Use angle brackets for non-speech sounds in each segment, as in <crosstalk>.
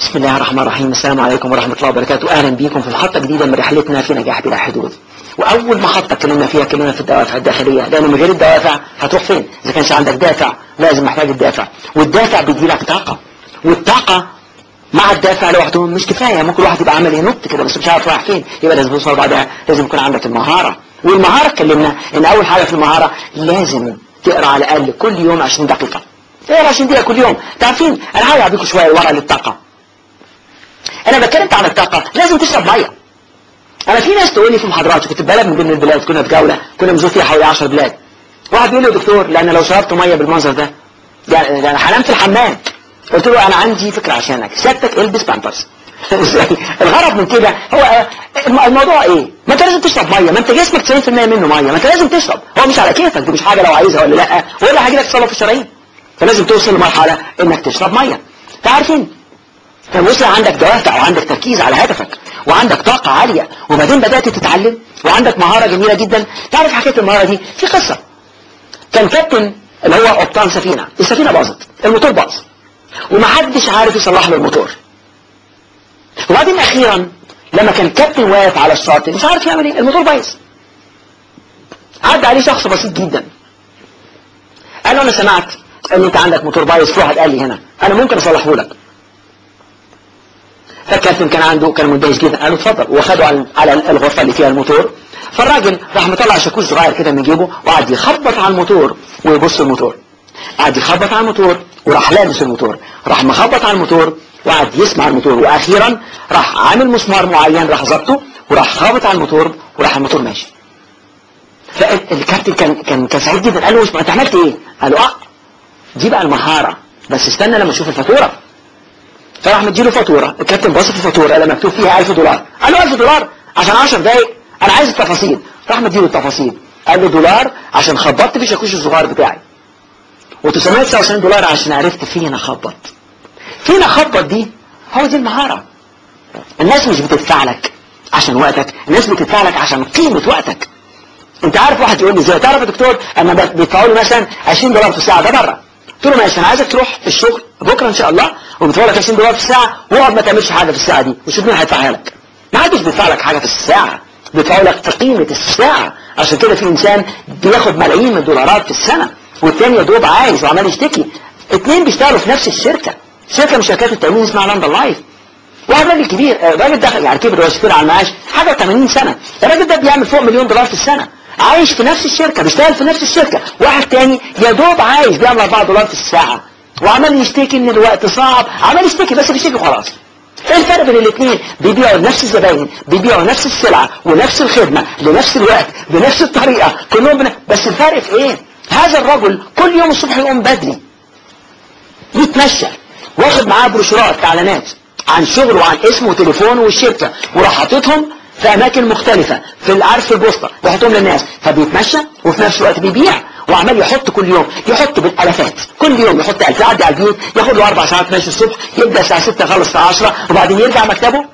بسم الله الرحمن الرحيم. السلام عليكم ورحمة الله وبركاته. أهلا بكم في محطة جديدة من رحلتنا في نجاح بلا حدود. وأول محطة اتكلمنا فيها كلمة في الدوافع الداخلية. لأن من غير الدوافع هتروح فين؟ إذا كانش عندك دافع لازم محتاج الدافع. والدافع بيديلك طاقة. والطاقة مع الدافع لوحده مش كفاية ممكن الواحد يبقى عمال ينط كده بس مش عارف رايح فين. يبقى لازم توصل بعدها لازم يكون عندك المهارة. والمهارة اتكلمنا إن أول حاجة في المهارة لازم تقرأ على الأقل كل يوم 20 دقيقة. اقرأ 20 دقيقة كل يوم. تعرفين أنا هقول أعطيكم شوية ورقة للطاقة أنا بتكلم عن الطاقة. لازم تشرب مية. أنا في ناس تقول لي في محاضرات كنت بلد من ضمن البلاد كنا في جولة كنا بنزور فيها حوالي 10 بلاد. واحد بيقول لي دكتور أنا لو شربت مية بالمنظر ده يعني يعني هنام في الحمام. قلت له أنا عندي فكرة عشانك. سيادتك إلبس بامبرز. <laughs> الغرض من كده هو الموضوع إيه؟ ما أنت لازم تشرب مية. ما أنت جسمك 90% منه مية. ما أنت لازم تشرب. هو مش على كيفك دي مش حاجة لو عايزها ولا لأ. ولا هيجي لك في الشرايين. فلازم توصل لمرحلة إنك تشرب مية. تعرفين فوصل عندك دوافع وعندك تركيز على هدفك وعندك طاقة عالية وبعدين بدأت تتعلم وعندك مهارة جميلة جدا. تعرف حكاية المهارة دي؟ في قصة. كان كابتن اللي هو قبطان سفينة. السفينة باظت. الموتور باظ. ومحدش عارف يصلح له الموتور. وبعدين أخيرا لما كان كابتن واقف على الشاطئ مش عارف يعمل إيه الموتور بايظ. عدى عليه شخص بسيط جدا. قال له أنا سمعت إن أنت عندك موتور بايظ في واحد قال لي هنا. أنا ممكن أصلحه لك. فالكابتن كان عنده كان مندهش جدا قال له اتفضل وخده على على الغرفة اللي فيها الموتور. فالراجل راح مطلع شاكوش صغير كده من جيبه وقعد يخبط على الموتور ويبص الموتور. قعد يخبط على الموتور وراح لابس الموتور. راح مخبط على الموتور وقعد يسمع الموتور. وأخيرا راح عامل مسمار معين راح ظبطه وراح خابط على الموتور وراح الموتور ماشي. فالكابتن كان كان كان سعيد جدا. قال له أنت عملت إيه؟ قال له آه دي بقى المهارة بس استنى لما أشوف الفاتورة. فراح مديله فاتورة. الكابتن بص في الفاتورة اللي مكتوب فيها 1000 دولار. قال له 1000 دولار؟ عشان 10 دقايق. أنا عايز التفاصيل. راح مديله التفاصيل. قال له دولار عشان خبطت في الشاكوش الصغير بتاعي. و999 دولار عشان عرفت فين اخبط فين اخبط دي؟ هو دي المهارة. الناس مش بتدفع لك عشان وقتك. الناس بتدفع لك عشان قيمة وقتك. أنت عارف واحد يقول لي إزاي؟ تعرف يا دكتور أنا بيدفعوا لي مثلا 20 دولار في الساعة ده بره. قلت له ماشي أنا عايزك تروح الشغل بكرة إن شاء الله وبتدفع لك 20 دولار في الساعة واقعد ما تعملش حاجة في الساعة دي وشوف مين هيدفعها لك. ما حدش بيدفع لك حاجة في الساعة بيدفعوا لك في قيمة الساعة. عشان كده في إنسان بياخد ملايين من الدولارات في السنة والتاني يا دوب عايز وعمال يشتكي. اثنين بيشتغلوا في نفس الشركة شركة من شركات التأمين اسمها لندن لايف واحد راجل كبير الراجل دخل يعني كبر وشكير على المعاش حاجة 80 سنة. الراجل ده بيعمل فوق مليون دولار في السنة. عايش في نفس الشركة بيشتغل في نفس الشركة. واحد تاني يا دوب عايش بيعمل 4 دولار في الساعة. وعمال يشتكي إن الوقت صعب. عمال يشتكي بس بيشتكي خلاص إيه الفرق بين الاثنين بيبيعوا نفس الزباين بيبيعوا نفس السلعة ونفس الخدمة لنفس الوقت بنفس الطريقة كلهم بن... بس الفرق في إيه؟ هذا الرجل كل يوم الصبح يقوم بدري يتمشى واخد معاه بروشورات إعلانات عن شغله وعن اسمه وتليفونه والشركة. وراح حاططهم في أماكن مختلفة في العرف البوسطة يحطهم للناس فبيتمشى وفي نفس الوقت بيبيع وعمال يحط كل يوم يحط بالآلافات كل يوم يحط ألف يعدي على البيوت ياخد له أربع ساعات ماشي الصبح يبدأ الساعة 6 يخلص الساعة 10 وبعدين يرجع مكتبه.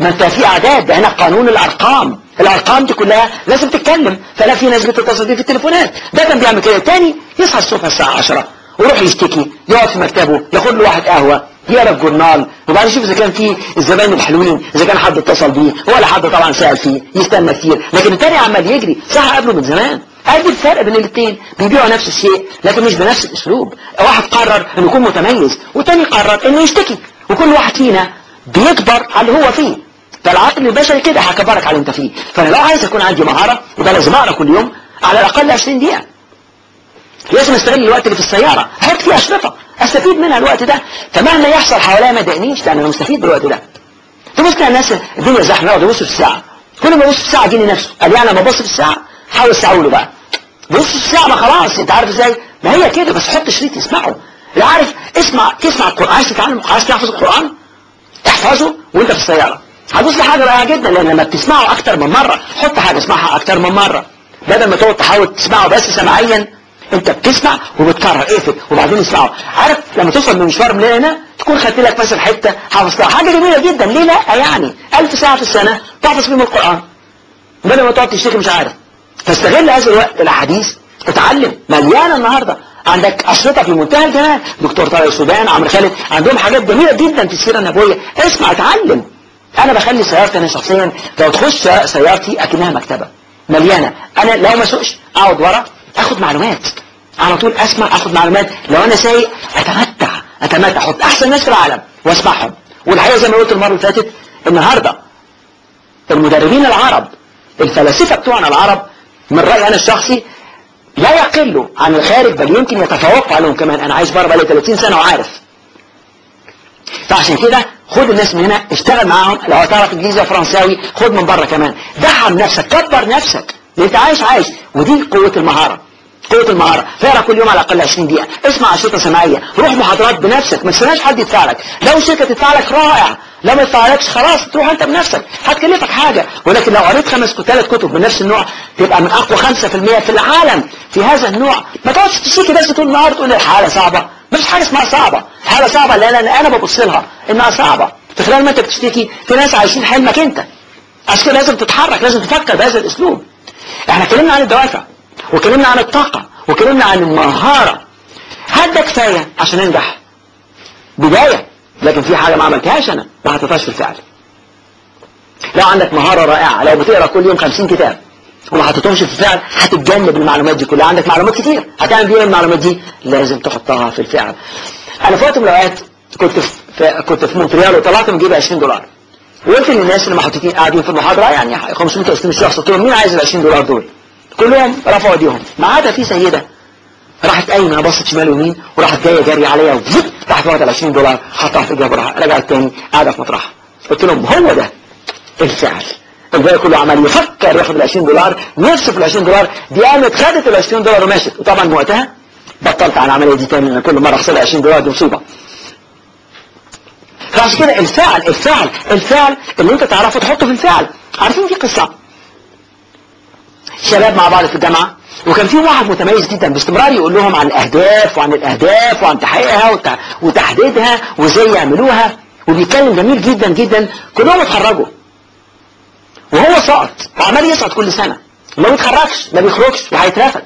ما انت في أعداد ده هنا قانون الأرقام. الأرقام دي كلها لازم تتكلم فلا في ناس بتتصل في التليفونات. ده كان بيعمل كده. تاني يصحى الصبح الساعة 10 ويروح يشتكي يقعد في مكتبه ياخد له واحد قهوة يقرا الجورنال. وبعدين يشوف إذا كان في الزباين الحلوين إذا كان حد اتصل بيه ولا حد طبعا سأل فيه يستنى كتير. لكن التاني عمال يجري. صح قبله من زمان. ادي الفرق بين الاثنين بيبيعوا نفس الشيء لكن مش بنفس الأسلوب. واحد قرر إنه يكون متميز والتاني قرر إنه يشتكي. وكل واحد فينا بيكبر على اللي هو فيه. فالعقل البشري كده هيكبرك على اللي انت فيه. فأنا لو عايز يكون عندي مهارة يبقى لازم أقرأ كل يوم على الأقل 20 دقيقة. لازم استغل الوقت اللي في السيارة. أحط فيه أشرطة. أستفيد منها الوقت ده. فمهما يحصل حواليا ما يضايقنيش لأن أنا مستفيد بالوقت ده. تبص كده الناس الدنيا زحمة يبص في الساعة. كل ما يبص في الساعة يجيني نفسه. قال يعني لما أبص في الساعة حاول استعوله بقى. بص في الساعة ما خلاص أنت عارف إزاي؟ ما هي كده بس حط شريط تسمعه لا عارف اسمع تسمع القرآن. عايز تتعلم عايز تحفظ القرآن؟ احفظه وأنت في السيارة. هتبص لحاجة رائعة جدا لأن لما بتسمعه أكتر من مرة حط حاجة اسمعها أكتر من مرة. بدل ما تقعد تحاول تسمعه بس سمعيا انت بتسمع وبتكرر اقفل. وبعدين اسمعه عارف لما توصل من مشوار من هنا تكون خدت لك مثلا حتة حافظتها. حاجة جميلة جدا. ليه لا؟ يعني ألف ساعة في السنة تحفظ فيهم القرآن. بدل ما تقعد تشتكي مش عارف. فاستغل هذا الوقت الاحاديث اتعلم مليانة النهارده. عندك أشرطة في منتهى الجمال. دكتور طارق السودان عمرو خالد. عندهم حاجات جميلة جدا في السيرة النبوية. اسمع اتعلم. أنا بخلي سيارتي أنا شخصيا. لو تخش سيارتي أكنها مكتبة. مليانة. أنا لو ما سوقش أقعد ورا. أخد معلومات. على طول أسمع أخد معلومات. لو أنا سايق أتمتع. أتمتع. أحط أحسن ناس في العالم وأسمعهم. والحقيقة زي ما قلت المرة اللي فاتت النهاردة المدربين العرب الفلاسفة بتوعنا العرب من رأيي أنا الشخصي لا يقلوا عن الخارج بل يمكن يتفوقوا عليهم كمان. أنا عايش بره بقالي 30 سنة وعارف. فعشان كده خد الناس من هنا اشتغل معاهم. لو هتعرف إنجليزي وفرنساوي خد من بره كمان. دعم نفسك كبر نفسك. انت عايش عايش. ودي قوة المهارة. قوة المهارة. اقرا كل يوم على الأقل 20 دقيقة. اسمع أنشطة سماعية روح محاضرات بنفسك. ما تستناش حد يدفع لك. لو شركة تدفع لك رائع. لو ما تدفعلكش خلاص تروح انت بنفسك. هتكلفك حاجة. ولكن لو قريت خمس ثلاث كتب من نفس النوع تبقى من أقوى 5% في العالم. في هذا النوع. ما تقعدش تشتكي بس طول النهار تقول الحالة صعبة. مش حاجة اسمها صعبة. حالة صعبة أنا أنا ببص لها. إنها صعبة. في خلال ما أنت بتشتكي في ناس عايشين حلمك أنت. عشان لازم تتحرك لازم تفكر بهذا الأسلوب. إحنا اتكلمنا عن الدوافع واتكلمنا عن الطاقة واتكلمنا عن المهارة. هل ده كفاية عشان انجح؟ بداية لكن في حاجة ما عملتهاش أنا ما حطيتهاش في الفعل. لو عندك مهارة رائعة لو بتقرأ كل يوم 50 كتاب وما حطيتهمش في الفعل هتتجنب المعلومات دي كلها. عندك معلومات كتير هتعمل بيها المعلومات دي. لازم تحطها في الفعل. أنا في وقت من الأوقات كنت في كنت في مونتريال وطلعت من جيبي 20 دولار. وقلت للناس اللي محطوطين قاعدين في المحاضرة يعني 520 شخص قلت لهم مين عايز ال 20 دولار دول؟ كلهم رفعوا ايديهم. ما عدا في سيدة راحت قايمة بصت شمال ويمين وراحت جاية جري عليا وزب راحت واخدة ال 20 دولار حطها في جيبها رجعت تاني قاعدة في مطرحها قلت لهم هو ده الفعل. الباقي كله عمال يفكر ياخد ال 20 دولار نفسه في ال 20 دولار دي قامت خدت ال 20 دولار ومشت. وطبعا وقتها بطلت على العملية دي تاني كل مرة اخسر 20 دولار دي مصيبة. فعشان كده الفعل الفعل الفعل اللي انت تعرفه تحطه في الفعل عارفين في قصة؟ شباب مع بعض في الجامعة وكان في واحد متميز جدا باستمرار يقول لهم عن الأهداف وعن الأهداف وعن تحقيقها وتحديدها وإزاي يعملوها. وبيتكلم جميل جدا جدا. كلهم اتخرجوا. وهو سقط وعمال يسقط كل سنة. ما بيتخرجش ما بيخرجش وهيترفد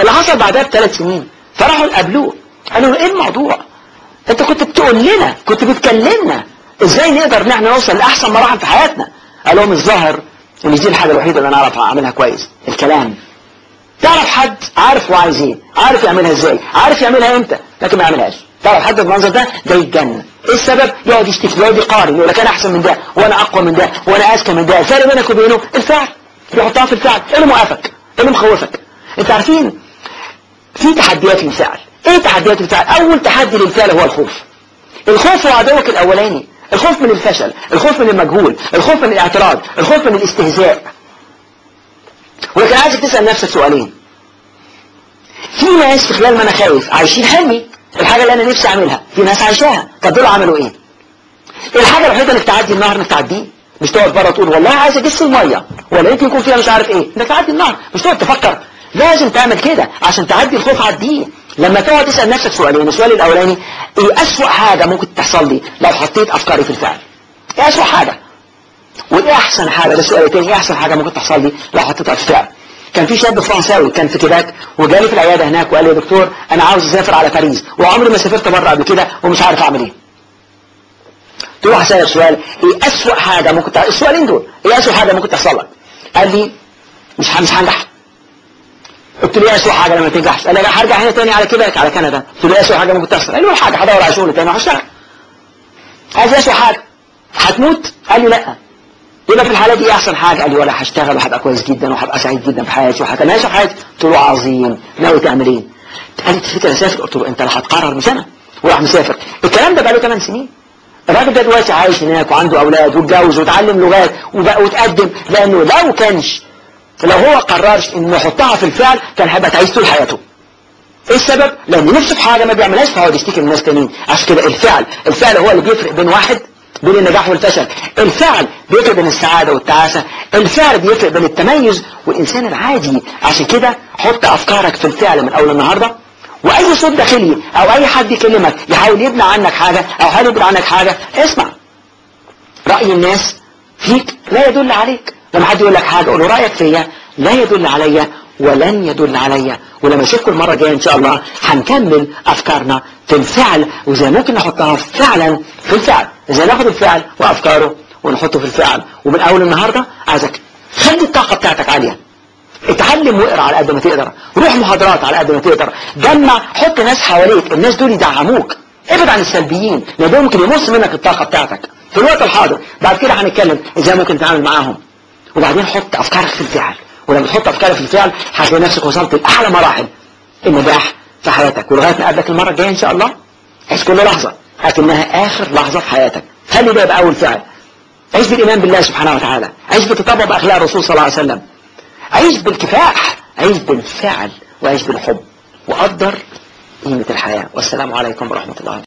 اللي حصل بعدها بثلاث سنين فراحوا قابلوه. قالوا له إيه الموضوع؟ انت كنت بتقول لنا كنت بتكلمنا. إزاي نقدر ان إحنا نوصل لأحسن مراحل في حياتنا؟ قال لهم الظاهر ان دي الحاجة الوحيدة اللي أنا أعرف أعملها كويس الكلام. تعرف حد؟ عارف هو عايز إيه؟ عارف يعملها إزاي؟ عارف يعملها إمتى؟ لكن ما يعملهاش. تعرف حد بالمنظر ده؟ ده يتجنن إيه السبب؟ يقعد يشتكي يقعد يقارن يقول لك أنا أحسن من ده وأنا أقوى من ده وأنا أذكى من ده. الفرق بينك وبينه؟ الفعل. يحطها في الفعل. إيه اللي موقفك؟ إيه اللي مخوفك؟ أنت عارفين في تحديات للفعل إيه تحديات الفعل أول تحدي للفعل هو الخوف. الخوف هو عدوك الأولاني. الخوف من الفشل الخوف من المجهول الخوف من الاعتراض الخوف من الاستهزاء. ولكن عايزك تسأل نفسك سؤالين. في ناس في خلال ما أنا خايف عايشين حلمي. الحاجة اللي أنا نفسي أعملها. في ناس عايشاها. طب دول عملوا إيه؟ الحاجة الوحيدة انك تعدي النهر إنك تعديه. مش تقعد بره تقول والله عايز أجس المية. ولا يمكن يكون فيها مش عارف إيه. إنك تعدي النهر. مش تقعد تفكر. لازم تعمل كده. عشان تعدي الخوف عديه. لما تقعد تسأل نفسك سؤالين السؤال الأولاني إيه أسوأ حاجة ممكن تحصل لي لو حطيت أفكاري في الفعل؟ إيه أسوأ حاجة؟ وإيه أحسن حاجة؟ ده السؤال التاني إيه أحسن حاجة ممكن تحصل لي لو حطيتها في الفعل؟ كان في شاب فرنساوي كان في كيباك وجالي في العيادة هناك وقال لي يا دكتور أنا عاوز أسافر على باريس وعمري ما سافرت بره قبل كده ومش عارف أعمل إيه. تروح أسألك سؤال إيه أسوأ حاجة ممكن تحصل السؤالين دول إيه أسوأ حاجة ممكن تحصل لك؟ قال لي مش مش هنجح. قلت له اسوء حاجة لما تنجحش قال لي هرجع هنا تاني على كيباك على كندا. قلت له اسوء حاجة ممكن تحصل قال لي حاجة هدور على شغل تاني. وهشتغل عايز اسوء حاجة. هتموت؟ قال لي لا. يبقى في الحالة دي أحسن حاجة. قال لي ولا هشتغل وهبقى كويس جدا وهبقى سعيد جدا في حياتي وهتماشى في حياتي قلت له عظيم. ناوي تعمل إيه؟ قال لي تفتكر أسافر؟ قلت له أنت اللي هتقرر مش أنا. وراح مسافر. الكلام ده بقى له 8 سنين. الراجل ده دلوقتي عايش هناك وعنده أولاد واتجوز وتعلم لغات وبقى وتقدم. لأنه لو كانش لو هو قررش إنه يحطها في الفعل كان هيبقى تعيش طول حياته. إيه السبب؟ لأن نفسه في حاجة ما بيعملهاش فهو بيشتكي من الناس تانيين. عشان كده الفعل الفعل هو اللي بيفرق بين واحد بين النجاح والفشل. الفعل بيفرق بين السعادة والتعاسة. الفعل بيفرق بين التميز والإنسان العادي. عشان كده حط أفكارك في الفعل من أول النهارده. وأي صوت داخلي أو أي حد يكلمك يحاول يبني عنك حاجة أو يحاول يبني عنك حاجة اسمع. رأي الناس فيك لا يدل عليك. لما حد يقول لك حاجة قول له رأيك فيا لا يدل عليا ولن يدل عليا. ولما أشوفكم المرة الجاية إن شاء الله هنكمل أفكارنا في الفعل وزي ممكن نحطها فعلا في الفعل. إزاي ناخد الفعل وأفكاره ونحطه في الفعل. ومن أول النهارده عايزك خلي الطاقة بتاعتك عالية. اتعلم واقرأ على قد ما تقدر. روح محاضرات على قد ما تقدر. جمع حط ناس حواليك. الناس دول يدعموك. ابعد عن السلبيين. لأن ممكن يمص منك الطاقة بتاعتك. في الوقت الحاضر بعد كده هنتكلم إزاي ممكن تتعامل معاهم. وبعدين حط أفكارك في الفعل. ولما تحط أفكارك في الفعل هتلاقي نفسك وصلت لأعلى مراحل. النجاح في حياتك ولغاية ما اقابلك المرة الجاية إن شاء الله عيش كل لحظة لكنها آخر لحظة في حياتك. خلي ده يبقى اول فعل. عيش بالإيمان بالله سبحانه وتعالى. عيش بالتطبع باخلاق الرسول صلى الله عليه وسلم. عيش بالكفاح. عيش بالفعل وعيش بالحب. وقدر قيمة الحياة. والسلام عليكم ورحمة الله